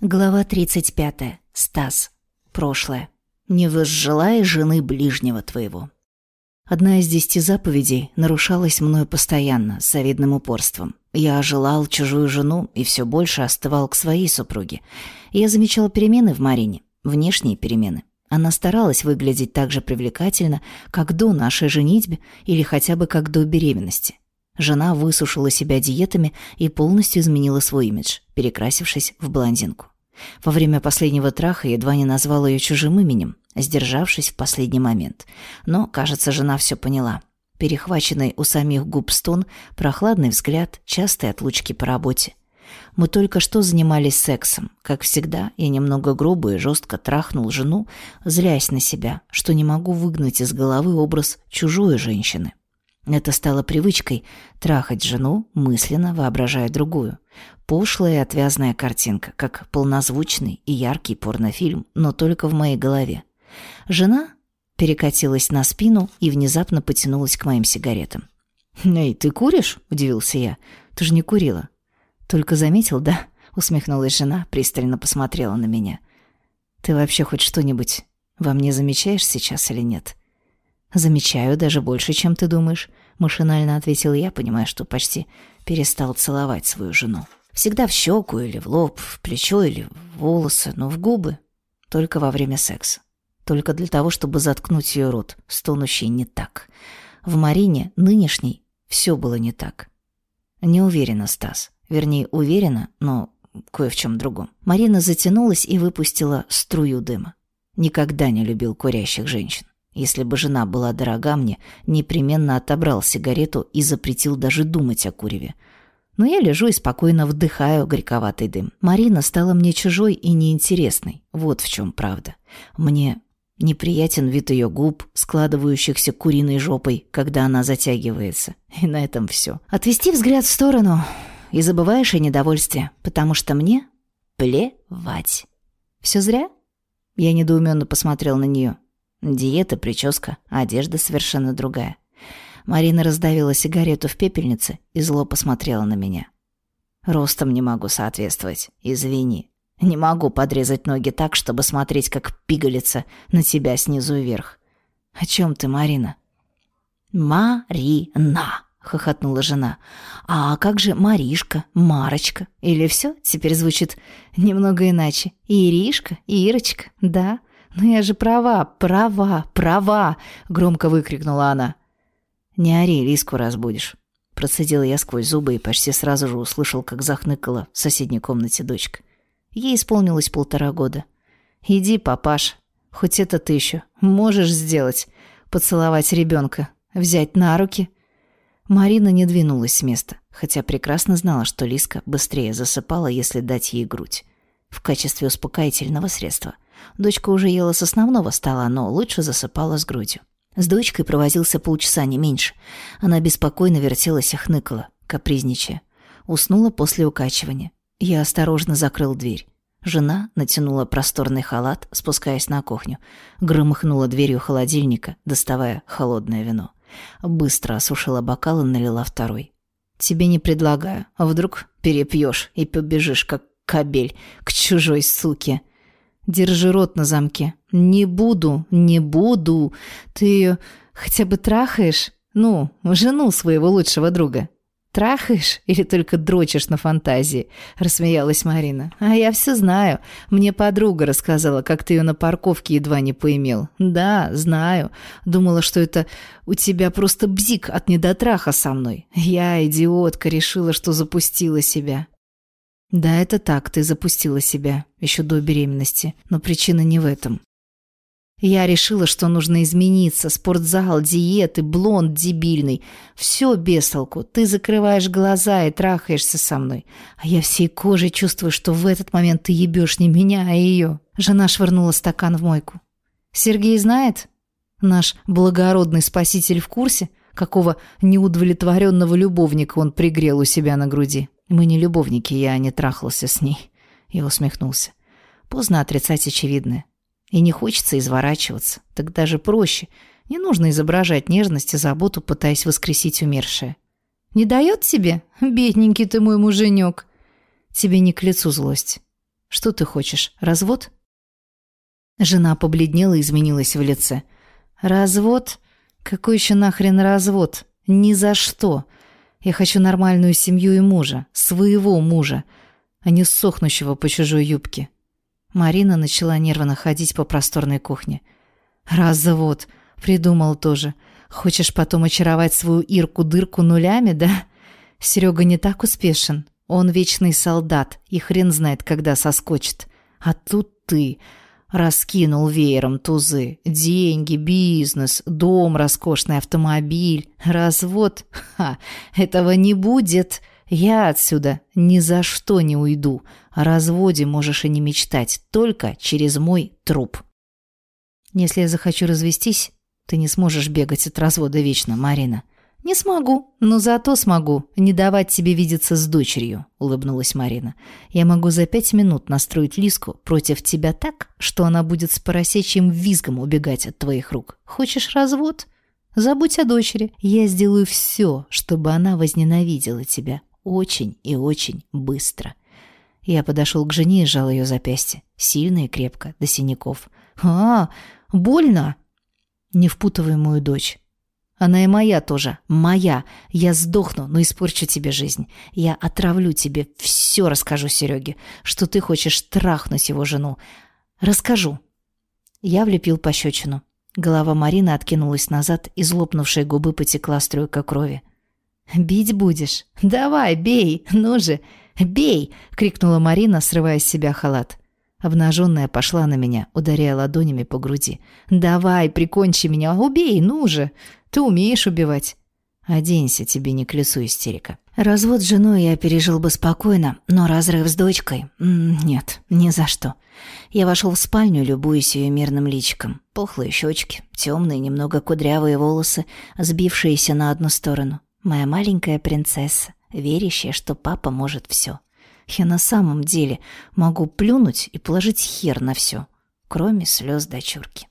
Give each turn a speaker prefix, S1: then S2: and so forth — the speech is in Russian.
S1: Глава 35. Стас. Прошлое. «Не возжелай жены ближнего твоего». Одна из десяти заповедей нарушалась мною постоянно, с завидным упорством. Я желал чужую жену и все больше остывал к своей супруге. Я замечал перемены в Марине, внешние перемены. Она старалась выглядеть так же привлекательно, как до нашей женитьбы или хотя бы как до беременности. Жена высушила себя диетами и полностью изменила свой имидж, перекрасившись в блондинку. Во время последнего траха едва не назвал ее чужим именем, сдержавшись в последний момент. Но, кажется, жена все поняла. Перехваченный у самих губ стон, прохладный взгляд, частые отлучки по работе. Мы только что занимались сексом. Как всегда, я немного грубо и жестко трахнул жену, злясь на себя, что не могу выгнать из головы образ чужой женщины. Это стало привычкой – трахать жену, мысленно воображая другую. Пошлая и отвязная картинка, как полнозвучный и яркий порнофильм, но только в моей голове. Жена перекатилась на спину и внезапно потянулась к моим сигаретам. «Эй, ты куришь?» – удивился я. «Ты же не курила». «Только заметил, да?» – усмехнулась жена, пристально посмотрела на меня. «Ты вообще хоть что-нибудь во мне замечаешь сейчас или нет?» «Замечаю даже больше, чем ты думаешь», — машинально ответил я, понимая, что почти перестал целовать свою жену. Всегда в щеку или в лоб, в плечо или в волосы, но в губы. Только во время секса. Только для того, чтобы заткнуть ее рот, стонущий не так. В Марине, нынешней, все было не так. Не уверена, Стас. Вернее, уверена, но кое в чем другом. Марина затянулась и выпустила струю дыма. Никогда не любил курящих женщин. Если бы жена была дорога мне, непременно отобрал сигарету и запретил даже думать о куреве. Но я лежу и спокойно вдыхаю горьковатый дым. Марина стала мне чужой и неинтересной. Вот в чем правда. Мне неприятен вид ее губ, складывающихся куриной жопой, когда она затягивается. И на этом все. Отвести взгляд в сторону и забываешь о недовольстве, потому что мне плевать. Все зря? Я недоуменно посмотрел на нее. Диета, прическа, одежда совершенно другая. Марина раздавила сигарету в пепельнице и зло посмотрела на меня. Ростом не могу соответствовать. Извини. Не могу подрезать ноги так, чтобы смотреть, как пигалица на тебя снизу вверх. О чем ты, Марина? Марина, хохотнула жена. А как же Маришка, Марочка? Или все теперь звучит немного иначе? Иришка, Ирочка, да? «Но я же права, права, права!» — громко выкрикнула она. «Не ори, Лиску разбудишь». Процедила я сквозь зубы и почти сразу же услышал, как захныкала в соседней комнате дочка. Ей исполнилось полтора года. «Иди, папаш, хоть это ты еще можешь сделать. Поцеловать ребенка, взять на руки». Марина не двинулась с места, хотя прекрасно знала, что Лиска быстрее засыпала, если дать ей грудь. В качестве успокоительного средства – Дочка уже ела с основного стола, но лучше засыпала с грудью. С дочкой провозился полчаса, не меньше. Она беспокойно вертелась и хныкала, капризничая. Уснула после укачивания. Я осторожно закрыл дверь. Жена натянула просторный халат, спускаясь на кухню. Громыхнула дверью холодильника, доставая холодное вино. Быстро осушила бокал и налила второй. «Тебе не предлагаю. А вдруг перепьешь и побежишь, как кобель, к чужой суке?» Держи рот на замке. Не буду, не буду. Ты ее хотя бы трахаешь? Ну, жену своего лучшего друга. Трахаешь или только дрочишь на фантазии?» – рассмеялась Марина. «А я все знаю. Мне подруга рассказала, как ты ее на парковке едва не поимел. Да, знаю. Думала, что это у тебя просто бзик от недотраха со мной. Я, идиотка, решила, что запустила себя. Да, это так, ты запустила себя еще до беременности, но причина не в этом. Я решила, что нужно измениться. Спортзал, диеты, блонд дебильный. Все без толку. Ты закрываешь глаза и трахаешься со мной. А я всей кожей чувствую, что в этот момент ты ебешь не меня, а ее. Жена швырнула стакан в мойку. Сергей знает? Наш благородный спаситель в курсе, какого неудовлетворенного любовника он пригрел у себя на груди? Мы не любовники, я не трахался с ней. Я усмехнулся. Поздно отрицать очевидное. И не хочется изворачиваться. Так даже проще. Не нужно изображать нежность и заботу, пытаясь воскресить умершее. «Не дает тебе? Бедненький ты мой муженек!» «Тебе не к лицу злость. Что ты хочешь, развод?» Жена побледнела и изменилась в лице. «Развод? Какой еще нахрен развод? Ни за что. Я хочу нормальную семью и мужа, своего мужа, а не сохнущего по чужой юбке». Марина начала нервно ходить по просторной кухне. «Развод. Придумал тоже. Хочешь потом очаровать свою Ирку-дырку нулями, да? Серега не так успешен. Он вечный солдат, и хрен знает, когда соскочит. А тут ты раскинул веером тузы. Деньги, бизнес, дом, роскошный автомобиль, развод. Ха, этого не будет. Я отсюда ни за что не уйду. О разводе можешь и не мечтать, только через мой труп. Если я захочу развестись, ты не сможешь бегать от развода вечно, Марина. «Не смогу, но зато смогу не давать тебе видеться с дочерью», — улыбнулась Марина. «Я могу за пять минут настроить Лиску против тебя так, что она будет с поросячьим визгом убегать от твоих рук. Хочешь развод? Забудь о дочери. Я сделаю все, чтобы она возненавидела тебя очень и очень быстро». Я подошел к жене и сжал ее запястье. Сильно и крепко, до синяков. «А, больно!» «Не впутывай мою дочь. Она и моя тоже. Моя. Я сдохну, но испорчу тебе жизнь. Я отравлю тебе. Все расскажу Сереге, что ты хочешь трахнуть его жену. Расскажу. Я влепил пощечину. Голова Марины откинулась назад, из лопнувшей губы потекла струйка крови. «Бить будешь? Давай, бей! Ну же! Бей!» — крикнула Марина, срывая с себя халат. Обнаженная пошла на меня, ударяя ладонями по груди. «Давай, прикончи меня! Убей, ну же! Ты умеешь убивать. Оденься, тебе не к лицу истерика. Развод с женой я пережил бы спокойно, но разрыв с дочкой... Нет, ни за что. Я вошел в спальню, любуясь ее мирным личиком. Пухлые щечки, темные, немного кудрявые волосы, сбившиеся на одну сторону. Моя маленькая принцесса, верящая, что папа может все. Я на самом деле могу плюнуть и положить хер на все, кроме слез дочурки.